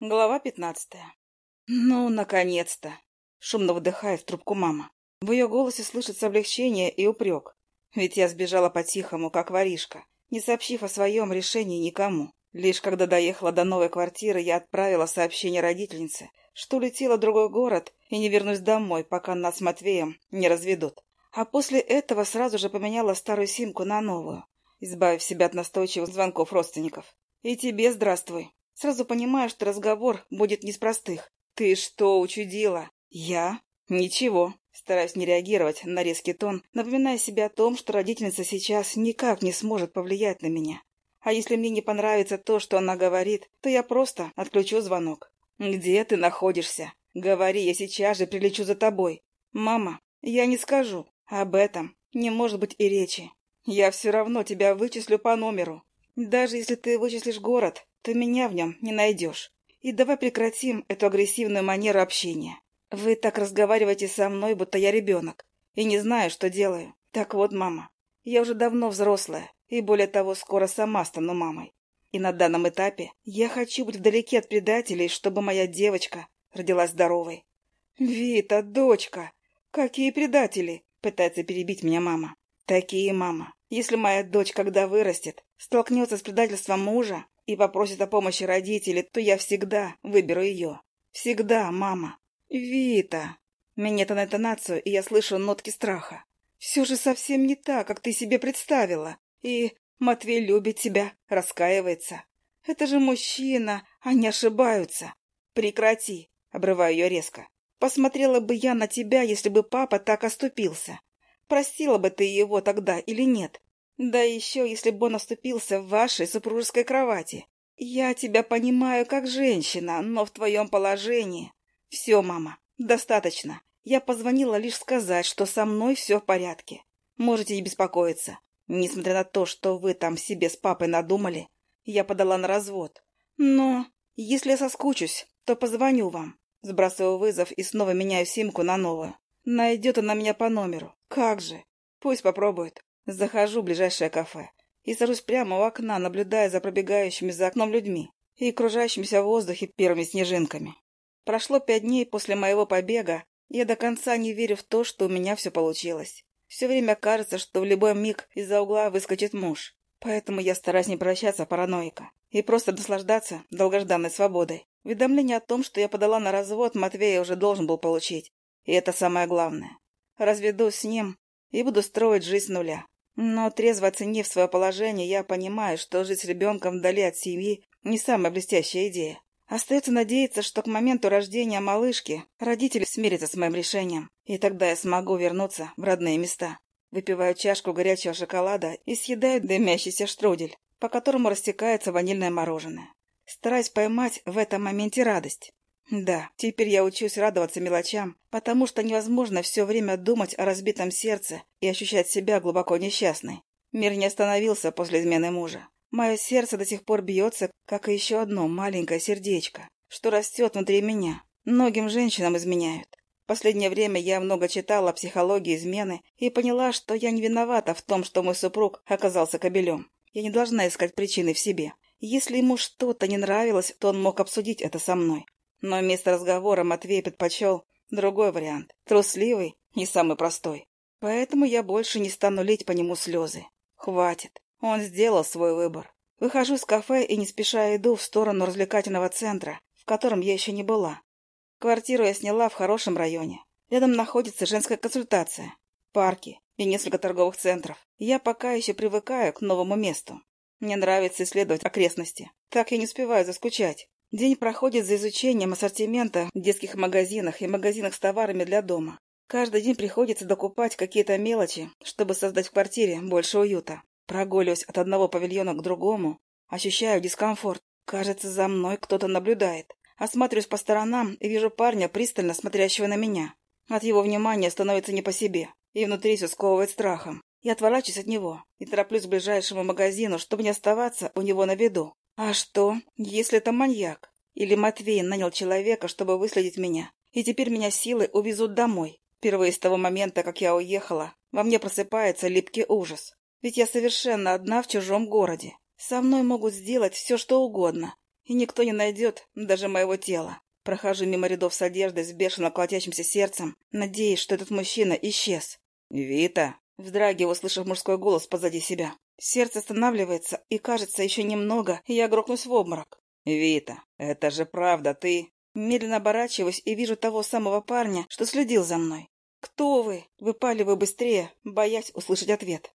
Глава пятнадцатая. «Ну, наконец-то!» — шумно выдыхает в трубку мама. В ее голосе слышится облегчение и упрек. Ведь я сбежала по-тихому, как воришка, не сообщив о своем решении никому. Лишь когда доехала до новой квартиры, я отправила сообщение родительнице, что улетела в другой город и не вернусь домой, пока нас с Матвеем не разведут. А после этого сразу же поменяла старую симку на новую, избавив себя от настойчивых звонков родственников. И тебе здравствуй. Сразу понимаю, что разговор будет не из простых. «Ты что, учудила?» «Я?» «Ничего». Стараюсь не реагировать на резкий тон, напоминая себе о том, что родительница сейчас никак не сможет повлиять на меня. А если мне не понравится то, что она говорит, то я просто отключу звонок. «Где ты находишься? Говори, я сейчас же прилечу за тобой». «Мама, я не скажу. Об этом не может быть и речи. Я все равно тебя вычислю по номеру. Даже если ты вычислишь город, то меня в нем не найдешь. И давай прекратим эту агрессивную манеру общения. Вы так разговариваете со мной, будто я ребенок, и не знаю, что делаю. Так вот, мама, я уже давно взрослая, и более того, скоро сама стану мамой. И на данном этапе я хочу быть вдалеке от предателей, чтобы моя девочка родилась здоровой. «Вита, дочка! Какие предатели!» — пытается перебить меня мама. «Такие, мама. Если моя дочь, когда вырастет, столкнется с предательством мужа, и попросит о помощи родителей, то я всегда выберу ее. Всегда, мама. Вита. Меня-то на интонацию, и я слышу нотки страха. Все же совсем не так, как ты себе представила. И Матвей любит тебя, раскаивается. Это же мужчина, они ошибаются. Прекрати, обрываю ее резко. Посмотрела бы я на тебя, если бы папа так оступился. Простила бы ты его тогда или нет? Да еще, если бы он оступился в вашей супружеской кровати. Я тебя понимаю как женщина, но в твоем положении... Все, мама, достаточно. Я позвонила лишь сказать, что со мной все в порядке. Можете не беспокоиться. Несмотря на то, что вы там себе с папой надумали, я подала на развод. Но если я соскучусь, то позвоню вам. Сбрасываю вызов и снова меняю симку на новую. Найдет она меня по номеру. Как же? Пусть попробует. Захожу в ближайшее кафе и сажусь прямо у окна, наблюдая за пробегающими за окном людьми и кружащимися в воздухе первыми снежинками. Прошло пять дней после моего побега, и я до конца не верю в то, что у меня все получилось. Все время кажется, что в любой миг из-за угла выскочит муж. Поэтому я стараюсь не превращаться параноика и просто наслаждаться долгожданной свободой. Уведомление о том, что я подала на развод, Матвея уже должен был получить. И это самое главное. Разведусь с ним и буду строить жизнь с нуля. Но, трезво оценив свое положение, я понимаю, что жить с ребенком вдали от семьи не самая блестящая идея. Остается надеяться, что к моменту рождения малышки родители смирятся с моим решением, и тогда я смогу вернуться в родные места. Выпиваю чашку горячего шоколада и съедаю дымящийся штрудель, по которому растекается ванильное мороженое. Стараюсь поймать в этом моменте радость. Да, теперь я учусь радоваться мелочам, потому что невозможно все время думать о разбитом сердце и ощущать себя глубоко несчастной. Мир не остановился после измены мужа. Мое сердце до сих пор бьется, как и еще одно маленькое сердечко, что растет внутри меня. Многим женщинам изменяют. Последнее время я много читала о психологии измены и поняла, что я не виновата в том, что мой супруг оказался кобелем. Я не должна искать причины в себе. Если ему что-то не нравилось, то он мог обсудить это со мной. Но вместо разговора Матвей предпочел другой вариант, трусливый и самый простой. Поэтому я больше не стану лить по нему слезы. Хватит. Он сделал свой выбор. Выхожу из кафе и не спеша иду в сторону развлекательного центра, в котором я еще не была. Квартиру я сняла в хорошем районе. Рядом находится женская консультация, парки и несколько торговых центров. Я пока еще привыкаю к новому месту. Мне нравится исследовать окрестности. Так я не успеваю заскучать. День проходит за изучением ассортимента в детских магазинах и магазинах с товарами для дома. Каждый день приходится докупать какие-то мелочи, чтобы создать в квартире больше уюта. Прогуливаюсь от одного павильона к другому, ощущаю дискомфорт. Кажется, за мной кто-то наблюдает. Осматриваюсь по сторонам и вижу парня, пристально смотрящего на меня. От его внимания становится не по себе, и внутри все сковывает страхом. Я отворачиваюсь от него и тороплюсь к ближайшему магазину, чтобы не оставаться у него на виду. А что, если это маньяк? Или Матвей нанял человека, чтобы выследить меня, и теперь меня силы увезут домой? Впервые с того момента, как я уехала, во мне просыпается липкий ужас. Ведь я совершенно одна в чужом городе. Со мной могут сделать все, что угодно. и никто не найдет даже моего тела. Прохожу мимо рядов с одеждой с бешено колотящимся сердцем, надеясь, что этот мужчина исчез. «Вита!» Вздрагиваю, услышав мужской голос позади себя. Сердце останавливается, и, кажется, еще немного, и я грохнусь в обморок. «Вита, это же правда, ты...» Медленно оборачиваюсь и вижу того самого парня, что следил за мной. «Кто вы?» Выпаливаю быстрее, боясь услышать ответ.